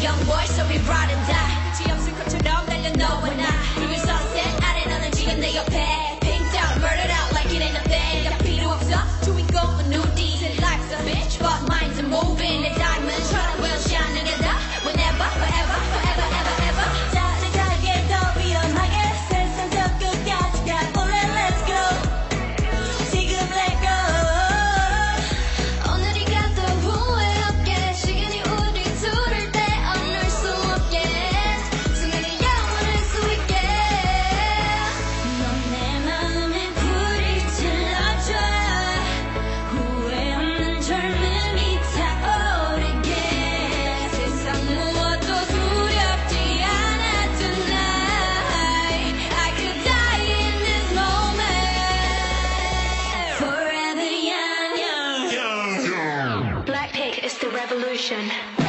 young boy, so we ride and die. solution.